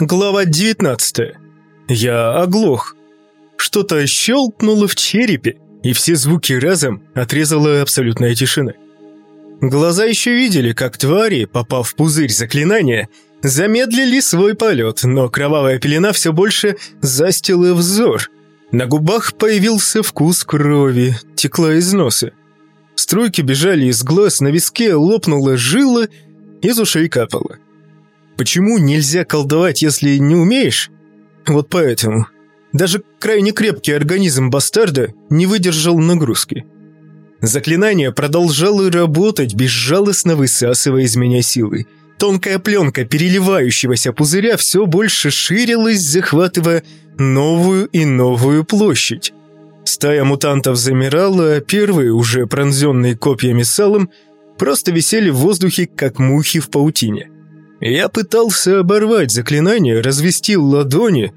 Глава 19. Я оглох. Что-то щелкнуло в черепе, и все звуки разом отрезала абсолютная тишина. Глаза еще видели, как твари, попав в пузырь заклинания, замедлили свой полет, но кровавая пелена все больше застила взор. На губах появился вкус крови, текла из носа. Струйки бежали из глаз, на виске лопнула жила, из ушей капало. Почему нельзя колдовать, если не умеешь? Вот поэтому. Даже крайне крепкий организм бастарда не выдержал нагрузки. Заклинание продолжало работать, безжалостно высасывая из меня силы. Тонкая пленка переливающегося пузыря все больше ширилась, захватывая новую и новую площадь. Стая мутантов замирала, а первые, уже пронзенные копьями салом, просто висели в воздухе, как мухи в паутине. Я пытался оборвать заклинание, развести ладони,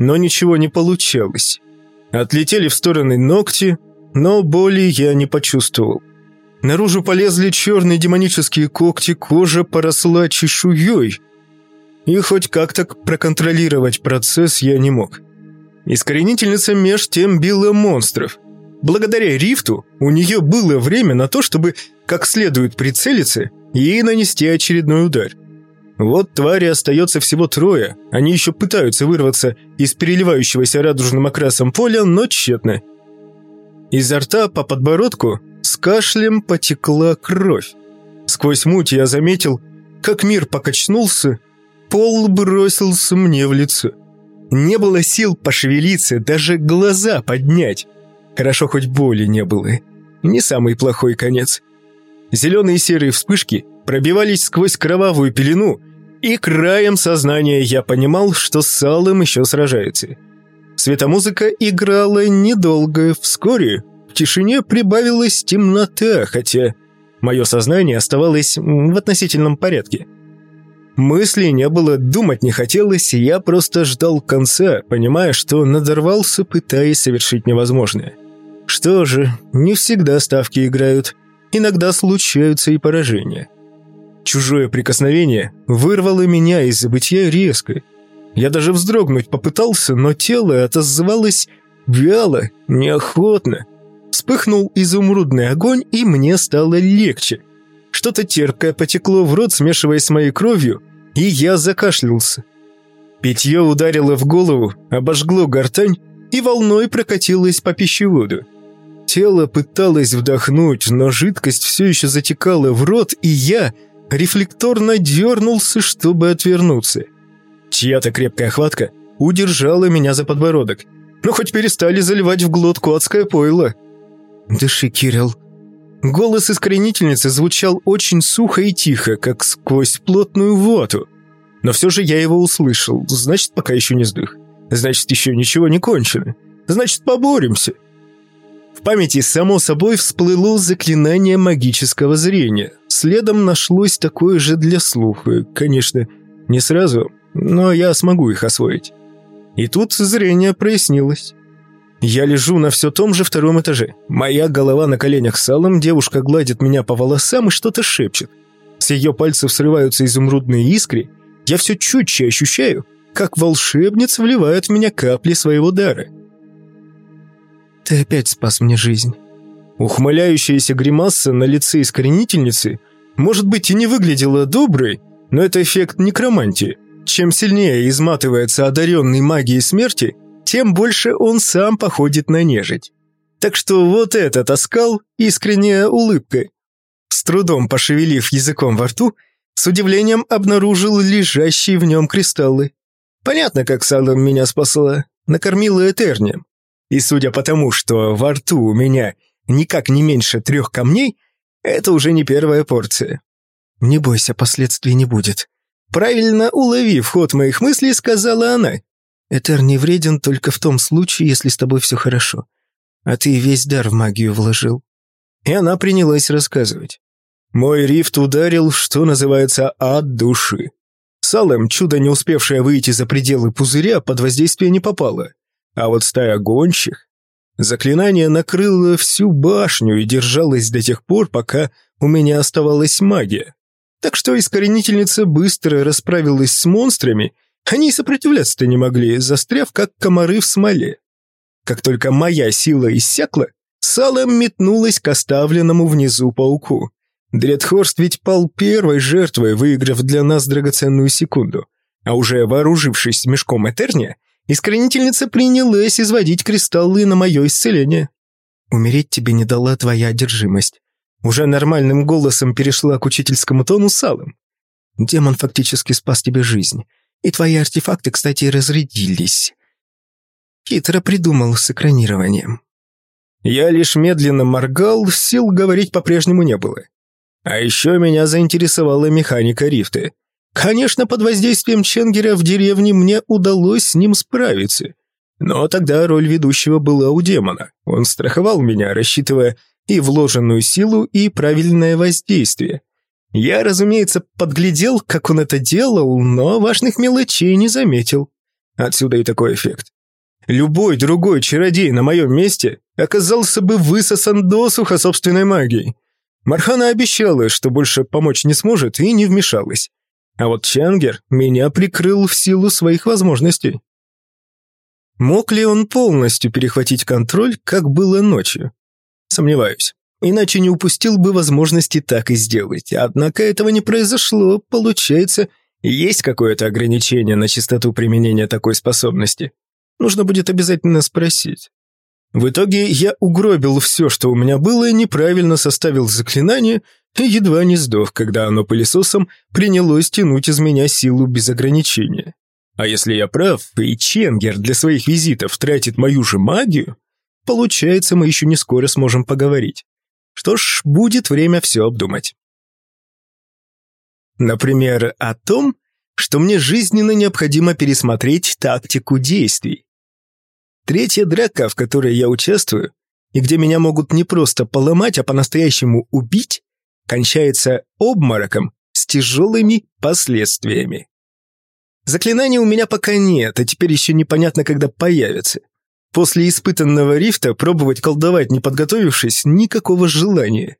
но ничего не получалось. Отлетели в стороны ногти, но боли я не почувствовал. Наружу полезли черные демонические когти, кожа поросла чешуей. И хоть как-то проконтролировать процесс я не мог. Искоренительница меж тем била монстров. Благодаря рифту у нее было время на то, чтобы как следует прицелиться и нанести очередной удар – вот твари остается всего трое. Они еще пытаются вырваться из переливающегося радужным окрасом поля, но тщетно. Изо рта по подбородку с кашлем потекла кровь. Сквозь муть я заметил, как мир покачнулся, пол бросился мне в лицо. Не было сил пошевелиться, даже глаза поднять. Хорошо, хоть боли не было. Не самый плохой конец. Зеленые и серые вспышки пробивались сквозь кровавую пелену, и краем сознания я понимал, что с Салом еще сражается. Светомузыка играла недолго, вскоре в тишине прибавилась темнота, хотя мое сознание оставалось в относительном порядке. Мыслей не было, думать не хотелось, и я просто ждал конца, понимая, что надорвался, пытаясь совершить невозможное. Что же, не всегда ставки играют, иногда случаются и поражения. Чужое прикосновение вырвало меня из забытия резко. Я даже вздрогнуть попытался, но тело отозвалось вяло, неохотно. Вспыхнул изумрудный огонь, и мне стало легче. Что-то терпкое потекло в рот, смешиваясь с моей кровью, и я закашлялся. Питье ударило в голову, обожгло гортань и волной прокатилось по пищеводу. Тело пыталось вдохнуть, но жидкость все еще затекала в рот, и я рефлекторно дернулся, чтобы отвернуться. Чья-то крепкая хватка удержала меня за подбородок. Но хоть перестали заливать в глотку адское пойло. «Дыши, Кирилл». Голос искоренительницы звучал очень сухо и тихо, как сквозь плотную воду. Но все же я его услышал, значит, пока еще не сдох. Значит, еще ничего не кончено. Значит, поборемся памяти само собой всплыло заклинание магического зрения. Следом нашлось такое же для слуха. Конечно, не сразу, но я смогу их освоить. И тут зрение прояснилось. Я лежу на все том же втором этаже. Моя голова на коленях салом, девушка гладит меня по волосам и что-то шепчет. С ее пальцев срываются изумрудные искры. Я все чутче ощущаю, как волшебница вливает в меня капли своего дара. Ты опять спас мне жизнь». Ухмыляющаяся гримаса на лице искоренительницы, может быть, и не выглядела доброй, но это эффект некромантии. Чем сильнее изматывается одаренный магией смерти, тем больше он сам походит на нежить. Так что вот этот оскал – искренняя улыбка. С трудом пошевелив языком во рту, с удивлением обнаружил лежащие в нем кристаллы. Понятно, как Салом меня спасла. Накормила Этернием. И судя по тому, что во рту у меня никак не меньше трех камней, это уже не первая порция. «Не бойся, последствий не будет». Правильно уловив ход моих мыслей, сказала она. «Этер не вреден только в том случае, если с тобой все хорошо. А ты весь дар в магию вложил». И она принялась рассказывать. Мой рифт ударил, что называется, от души. Салем, чудо не успевшая выйти за пределы пузыря, под воздействие не попала. А вот стая гончих... Заклинание накрыло всю башню и держалось до тех пор, пока у меня оставалась магия. Так что искоренительница быстро расправилась с монстрами Они и сопротивляться-то не могли, застряв как комары в смоле. Как только моя сила иссякла, Салом метнулась к оставленному внизу пауку. Дредхорст ведь пал первой жертвой, выиграв для нас драгоценную секунду. А уже вооружившись мешком Этерния, искоренительница принялась изводить кристаллы на мое исцеление. «Умереть тебе не дала твоя одержимость». Уже нормальным голосом перешла к учительскому тону Салом. «Демон фактически спас тебе жизнь. И твои артефакты, кстати, разрядились. Хитро придумал с экранированием». Я лишь медленно моргал, сил говорить по-прежнему не было. А еще меня заинтересовала механика рифты. Конечно, под воздействием Ченгера в деревне мне удалось с ним справиться. Но тогда роль ведущего была у демона. Он страховал меня, рассчитывая и вложенную силу, и правильное воздействие. Я, разумеется, подглядел, как он это делал, но важных мелочей не заметил. Отсюда и такой эффект. Любой другой чародей на моем месте оказался бы высосан досуха собственной магией. Мархана обещала, что больше помочь не сможет, и не вмешалась. А вот Чангер меня прикрыл в силу своих возможностей. Мог ли он полностью перехватить контроль, как было ночью? Сомневаюсь. Иначе не упустил бы возможности так и сделать. Однако этого не произошло, получается, есть какое-то ограничение на частоту применения такой способности. Нужно будет обязательно спросить. В итоге я угробил все, что у меня было, неправильно составил заклинание и едва не сдох, когда оно пылесосом принялось тянуть из меня силу без ограничения. А если я прав, и Ченгер для своих визитов тратит мою же магию, получается, мы еще не скоро сможем поговорить. Что ж, будет время все обдумать. Например, о том, что мне жизненно необходимо пересмотреть тактику действий. Третья драка, в которой я участвую, и где меня могут не просто поломать, а по-настоящему убить, кончается обмороком с тяжелыми последствиями. Заклинаний у меня пока нет, а теперь еще непонятно, когда появится. После испытанного рифта пробовать колдовать, не подготовившись, никакого желания.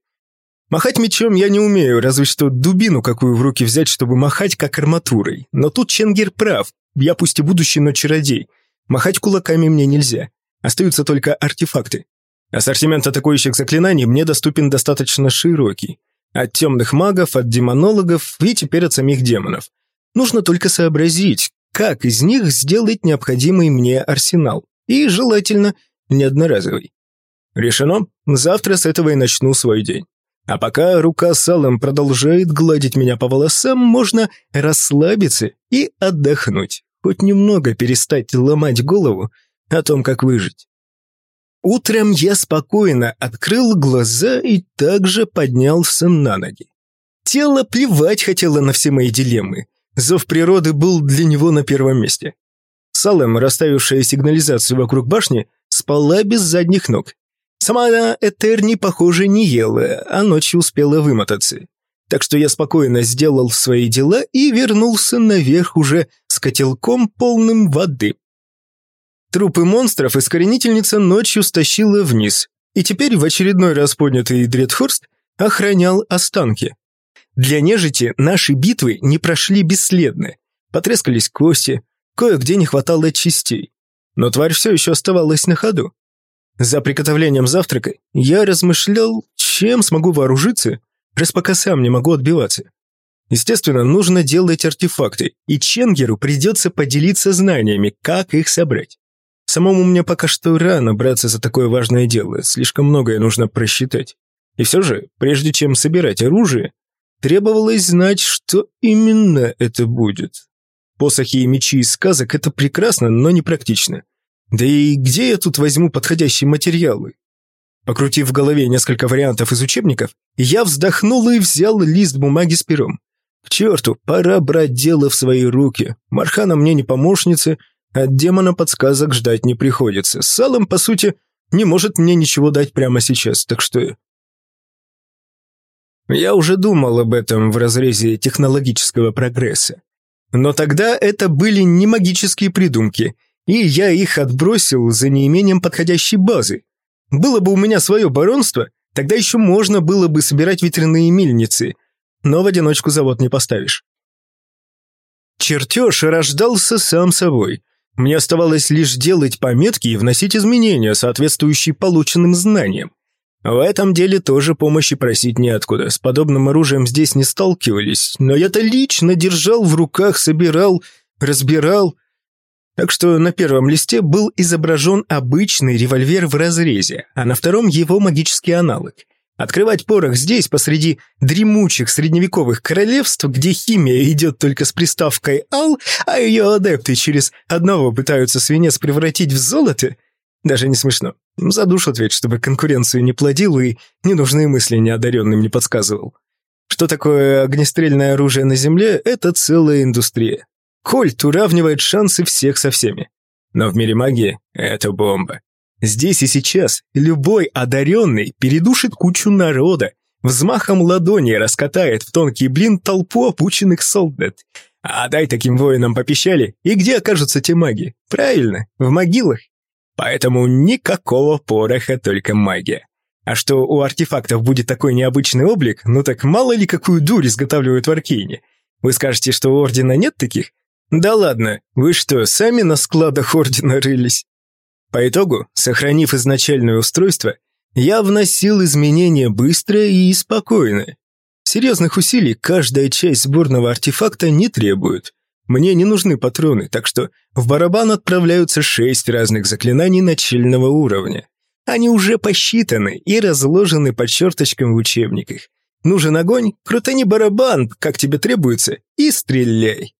Махать мечом я не умею, разве что дубину какую в руки взять, чтобы махать как арматурой. Но тут Ченгер прав, я пусть и будущий, но чародей. Махать кулаками мне нельзя. Остаются только артефакты. Ассортимент атакующих заклинаний мне доступен достаточно широкий. От темных магов, от демонологов и теперь от самих демонов. Нужно только сообразить, как из них сделать необходимый мне арсенал. И, желательно, не одноразовый. Решено. Завтра с этого и начну свой день. А пока рука с салом продолжает гладить меня по волосам, можно расслабиться и отдохнуть. Хоть немного перестать ломать голову о том, как выжить. Утром я спокойно открыл глаза и также поднялся на ноги. Тело плевать хотело на все мои дилеммы. Зов природы был для него на первом месте. Салем, расставившая сигнализацию вокруг башни, спала без задних ног. Сама она Этерни, похоже, не ела, а ночью успела вымотаться. Так что я спокойно сделал свои дела и вернулся наверх уже с котелком полным воды. Трупы монстров искоренительница ночью стащила вниз, и теперь в очередной раз поднятый Дредхорст охранял останки. Для нежити наши битвы не прошли бесследно. Потрескались кости, кое-где не хватало частей. Но тварь все еще оставалась на ходу. За приготовлением завтрака я размышлял, чем смогу вооружиться, раз пока сам не могу отбиваться. Естественно, нужно делать артефакты, и Ченгеру придется поделиться знаниями, как их собрать. Самому мне пока что рано браться за такое важное дело, слишком многое нужно просчитать. И все же, прежде чем собирать оружие, требовалось знать, что именно это будет. Посохи и мечи из сказок – это прекрасно, но не практично. Да и где я тут возьму подходящие материалы? Покрутив в голове несколько вариантов из учебников, я вздохнул и взял лист бумаги с пером. К черту, пора брать дело в свои руки. Мархана мне не помощница, от демона подсказок ждать не приходится. Салом, по сути, не может мне ничего дать прямо сейчас, так что... Я уже думал об этом в разрезе технологического прогресса. Но тогда это были не магические придумки, и я их отбросил за неимением подходящей базы. Было бы у меня свое баронство, тогда еще можно было бы собирать ветряные мельницы, но в одиночку завод не поставишь. Чертеж рождался сам собой. Мне оставалось лишь делать пометки и вносить изменения, соответствующие полученным знаниям. В этом деле тоже помощи просить неоткуда. С подобным оружием здесь не сталкивались, но я-то лично держал в руках, собирал, разбирал. Так что на первом листе был изображен обычный револьвер в разрезе, а на втором его магический аналог. Открывать порох здесь, посреди дремучих средневековых королевств, где химия идет только с приставкой «ал», а ее адепты через одного пытаются свинец превратить в золото, даже не смешно. Задушат ведь, чтобы конкуренцию не плодил и ненужные мысли неодаренным не подсказывал. Что такое огнестрельное оружие на Земле – это целая индустрия. Кольт уравнивает шансы всех со всеми. Но в мире магии – это бомба. Здесь и сейчас любой одаренный передушит кучу народа, взмахом ладони раскатает в тонкий блин толпу опученных солдат. А дай таким воинам попищали, и где окажутся те маги? Правильно, в могилах. Поэтому никакого пороха, только магия. А что у артефактов будет такой необычный облик, ну так мало ли какую дурь изготавливают в Аркейне. Вы скажете, что у Ордена нет таких? Да ладно, вы что, сами на складах Ордена рылись? По итогу, сохранив изначальное устройство, я вносил изменения быстро и спокойно. Серьезных усилий каждая часть сборного артефакта не требует. Мне не нужны патроны, так что в барабан отправляются шесть разных заклинаний начального уровня. Они уже посчитаны и разложены по черточкам в учебниках. Нужен огонь, крутани барабан, как тебе требуется, и стреляй.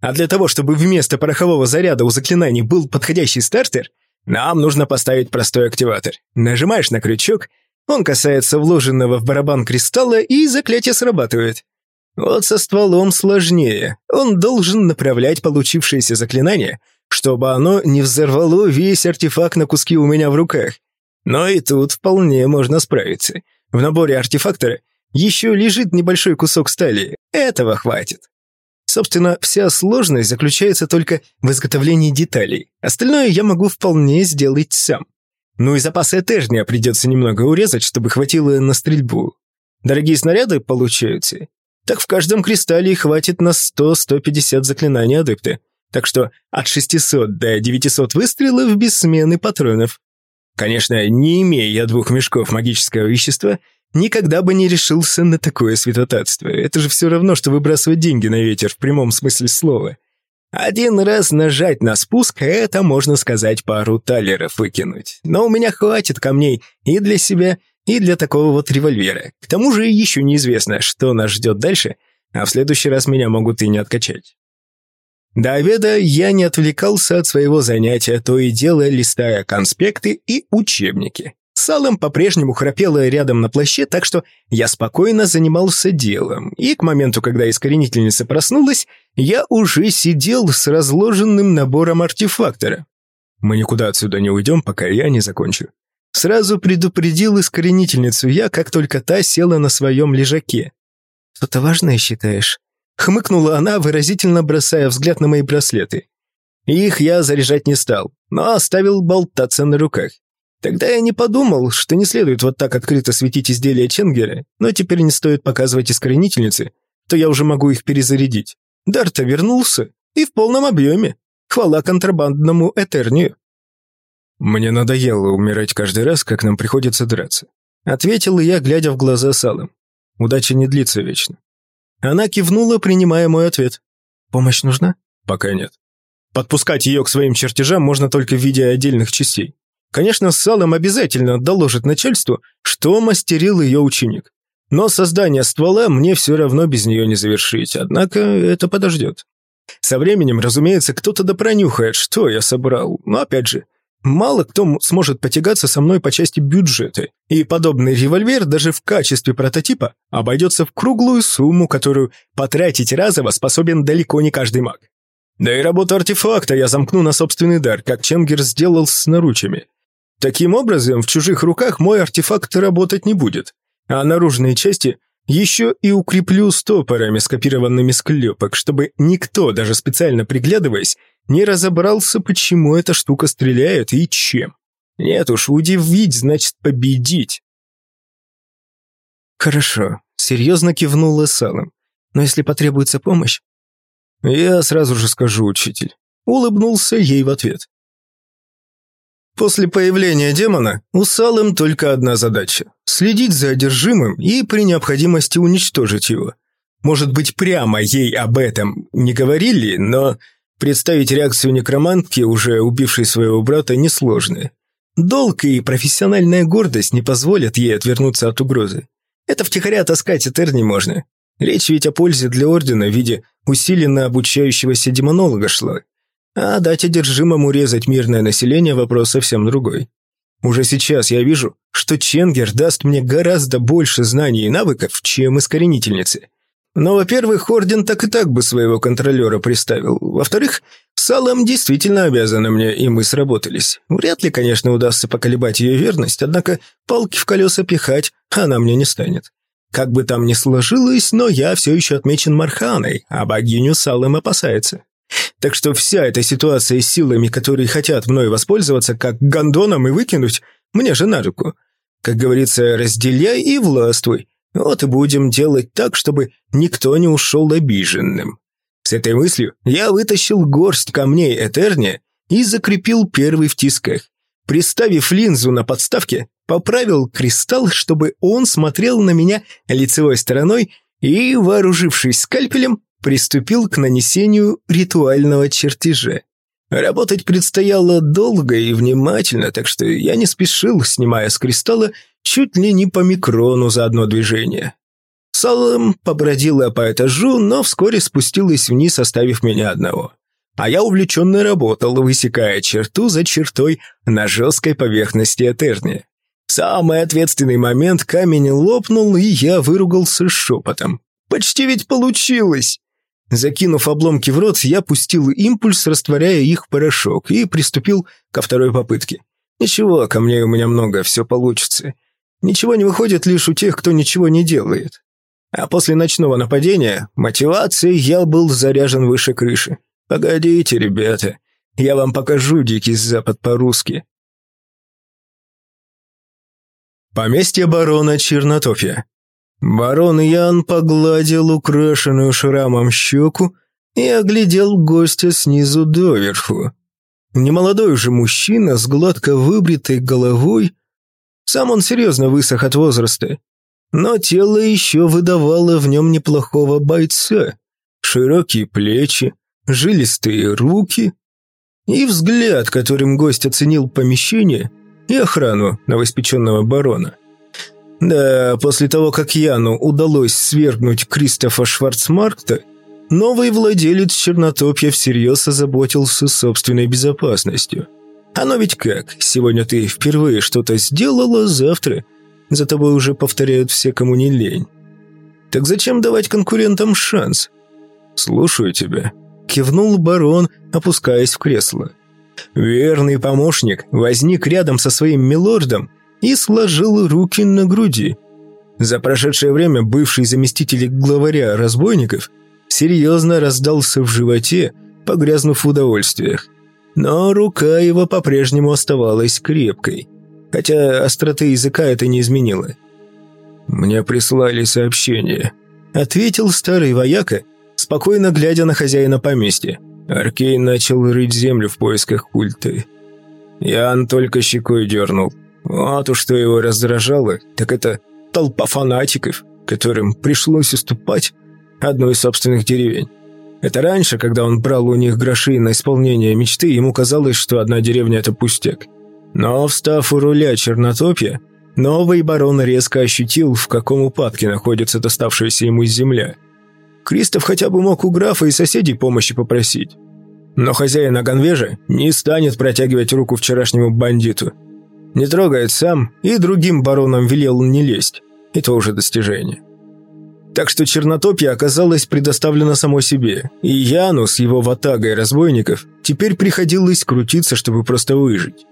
А для того, чтобы вместо порохового заряда у заклинаний был подходящий стартер, нам нужно поставить простой активатор. Нажимаешь на крючок, он касается вложенного в барабан кристалла, и заклятие срабатывает. Вот со стволом сложнее. Он должен направлять получившееся заклинание, чтобы оно не взорвало весь артефакт на куски у меня в руках. Но и тут вполне можно справиться. В наборе артефактора еще лежит небольшой кусок стали. Этого хватит. Собственно, вся сложность заключается только в изготовлении деталей. Остальное я могу вполне сделать сам. Ну и запасы этажня придется немного урезать, чтобы хватило на стрельбу. Дорогие снаряды получаются так в каждом кристалле хватит на 100-150 заклинаний адепта. Так что от 600 до 900 выстрелов без смены патронов. Конечно, не имея я двух мешков магического вещества, никогда бы не решился на такое святотатство. Это же все равно, что выбрасывать деньги на ветер в прямом смысле слова. Один раз нажать на спуск, это, можно сказать, пару талеров выкинуть. Но у меня хватит камней и для себя, и для такого вот револьвера. К тому же еще неизвестно, что нас ждет дальше, а в следующий раз меня могут и не откачать. До обеда я не отвлекался от своего занятия, то и дело листая конспекты и учебники. Салом по-прежнему храпела рядом на плаще, так что я спокойно занимался делом, и к моменту, когда искоренительница проснулась, я уже сидел с разложенным набором артефактора. Мы никуда отсюда не уйдем, пока я не закончу. Сразу предупредил искоренительницу я, как только та села на своем лежаке. «Что-то важное считаешь?» Хмыкнула она, выразительно бросая взгляд на мои браслеты. Их я заряжать не стал, но оставил болтаться на руках. Тогда я не подумал, что не следует вот так открыто светить изделия Ченгера, но теперь не стоит показывать искоренительнице, то я уже могу их перезарядить. Дарта вернулся, и в полном объеме. Хвала контрабандному Этернию. «Мне надоело умирать каждый раз, как нам приходится драться», ответил я, глядя в глаза Салом. «Удача не длится вечно». Она кивнула, принимая мой ответ. «Помощь нужна?» «Пока нет. Подпускать ее к своим чертежам можно только в виде отдельных частей. Конечно, Салом обязательно доложит начальству, что мастерил ее ученик. Но создание ствола мне все равно без нее не завершить, однако это подождет. Со временем, разумеется, кто-то допронюхает, что я собрал, но опять же, Мало кто сможет потягаться со мной по части бюджета, и подобный револьвер даже в качестве прототипа обойдется в круглую сумму, которую потратить разово способен далеко не каждый маг. Да и работу артефакта я замкну на собственный дар, как Чемгер сделал с наручами. Таким образом, в чужих руках мой артефакт работать не будет, а наружные части еще и укреплю стопорами, скопированными с клепок, чтобы никто, даже специально приглядываясь, не разобрался, почему эта штука стреляет и чем. Нет уж, удивить значит победить. Хорошо, серьезно кивнула Салом. Но если потребуется помощь, «Я сразу же скажу, учитель». Улыбнулся ей в ответ. После появления демона у Салым только одна задача – следить за одержимым и при необходимости уничтожить его. Может быть, прямо ей об этом не говорили, но представить реакцию некромантки, уже убившей своего брата, несложно. Долг и профессиональная гордость не позволят ей отвернуться от угрозы. Это втихаря таскать Этерни можно. Речь ведь о пользе для Ордена в виде усиленно обучающегося демонолога шла. А дать одержимому резать мирное население – вопрос совсем другой. Уже сейчас я вижу, что Ченгер даст мне гораздо больше знаний и навыков, чем искоренительницы. Но, во-первых, Орден так и так бы своего контролера приставил. Во-вторых, Салам действительно обязана мне, и мы сработались. Вряд ли, конечно, удастся поколебать ее верность, однако палки в колеса пихать она мне не станет. Как бы там ни сложилось, но я все еще отмечен Марханой, а богиню Салам опасается. Так что вся эта ситуация с силами, которые хотят мной воспользоваться, как гондоном и выкинуть, мне же на руку. Как говорится, разделяй и властвуй. Вот и будем делать так, чтобы никто не ушел обиженным. С этой мыслью я вытащил горсть камней Этерния и закрепил первый в тисках. Приставив линзу на подставке, поправил кристалл, чтобы он смотрел на меня лицевой стороной и, вооружившись скальпелем, приступил к нанесению ритуального чертежа. Работать предстояло долго и внимательно, так что я не спешил, снимая с кристалла чуть ли не по микрону за одно движение. Салом побродила по этажу, но вскоре спустилась вниз, оставив меня одного. А я увлеченно работал, высекая черту за чертой на жесткой поверхности Этерни. В самый ответственный момент камень лопнул, и я выругался шепотом. «Почти ведь получилось!» Закинув обломки в рот, я пустил импульс, растворяя их в порошок, и приступил ко второй попытке. Ничего, камней у меня много, все получится. Ничего не выходит лишь у тех, кто ничего не делает. А после ночного нападения, мотивацией я был заряжен выше крыши. Погодите, ребята, я вам покажу Дикий Запад по-русски. Поместье барона Чернотопья. Барон Ян погладил украшенную шрамом щеку и оглядел гостя снизу доверху. Немолодой же мужчина с гладко выбритой головой. Сам он серьезно высох от возраста, но тело еще выдавало в нем неплохого бойца. Широкие плечи, жилистые руки и взгляд, которым гость оценил помещение и охрану новоиспеченного барона. Да, после того, как Яну удалось свергнуть Кристофа Шварцмаркта, новый владелец Чернотопья всерьез озаботился собственной безопасностью. Оно ведь как, сегодня ты впервые что-то сделала, завтра за тобой уже повторяют все, кому не лень. Так зачем давать конкурентам шанс? Слушаю тебя, кивнул барон, опускаясь в кресло. Верный помощник возник рядом со своим милордом и сложил руки на груди. За прошедшее время бывший заместитель главаря разбойников серьезно раздался в животе, погрязнув в удовольствиях. Но рука его по-прежнему оставалась крепкой, хотя остроты языка это не изменило. «Мне прислали сообщение», — ответил старый вояка, спокойно глядя на хозяина поместья. Аркей начал рыть землю в поисках культа. Ян только щекой дернул. Вот уж что его раздражало, так это толпа фанатиков, которым пришлось уступать одной из собственных деревень. Это раньше, когда он брал у них гроши на исполнение мечты, ему казалось, что одна деревня – это пустяк. Но, встав у руля Чернотопья, новый барон резко ощутил, в каком упадке находится доставшаяся ему земля. Кристоф хотя бы мог у графа и соседей помощи попросить. Но хозяин Аганвежа не станет протягивать руку вчерашнему бандиту – не трогает сам, и другим баронам велел не лезть. Это уже достижение. Так что Чернотопье оказалось предоставлено само себе, и Яну с его ватагой разбойников теперь приходилось крутиться, чтобы просто выжить.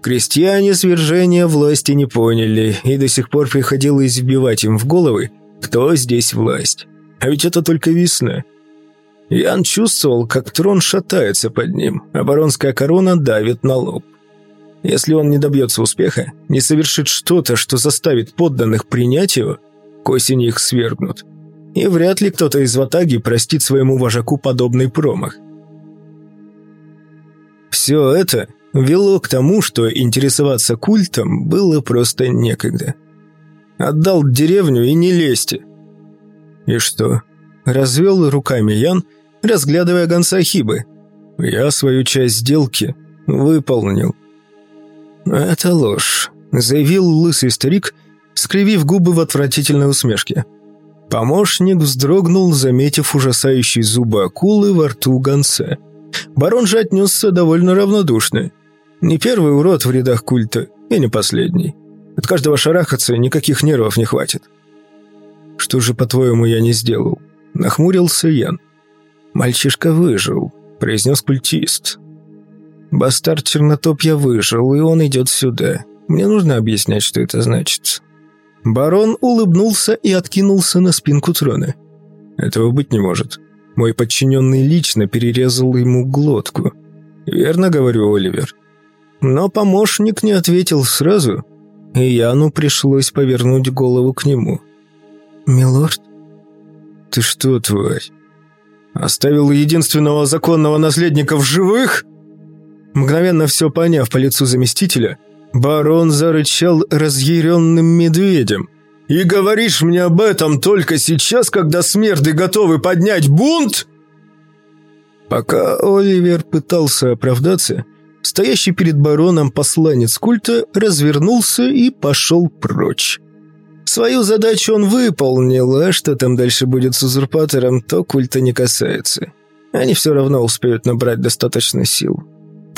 Крестьяне свержения власти не поняли, и до сих пор приходилось вбивать им в головы, кто здесь власть. А ведь это только весна. Ян чувствовал, как трон шатается под ним, а баронская корона давит на лоб. Если он не добьется успеха, не совершит что-то, что заставит подданных принять его, к осени их свергнут. и вряд ли кто-то из ватаги простит своему вожаку подобный промах. Все это вело к тому, что интересоваться культом было просто некогда. Отдал деревню и не лезьте. И что? Развел руками Ян, разглядывая гонца Хибы. Я свою часть сделки выполнил. Это ложь, заявил лысый старик, скривив губы в отвратительной усмешке. Помощник вздрогнул, заметив ужасающие зубы акулы во рту гонца. Барон же отнесся довольно равнодушно. Не первый урод в рядах культа, и не последний. От каждого шарахаться никаких нервов не хватит. «Что же, по-твоему, я не сделал?» Нахмурился Ян. «Мальчишка выжил», — произнес культист. «Бастард Чернотопья выжил, и он идет сюда. Мне нужно объяснять, что это значит». Барон улыбнулся и откинулся на спинку трона. «Этого быть не может. Мой подчиненный лично перерезал ему глотку. Верно говорю, Оливер?» Но помощник не ответил сразу, и Яну пришлось повернуть голову к нему. «Милорд?» «Ты что, тварь? Оставил единственного законного наследника в живых?» Мгновенно все поняв по лицу заместителя, барон зарычал разъяренным медведем. «И говоришь мне об этом только сейчас, когда смерды готовы поднять бунт?» Пока Оливер пытался оправдаться, стоящий перед бароном посланец культа развернулся и пошел прочь. Свою задачу он выполнил, а что там дальше будет с узурпатором, то культа не касается. Они все равно успеют набрать достаточно сил.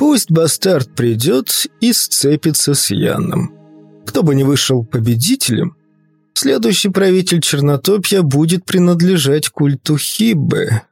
Пусть бастард придет и сцепится с Яном. Кто бы ни вышел победителем, следующий правитель Чернотопья будет принадлежать культу Хиббе,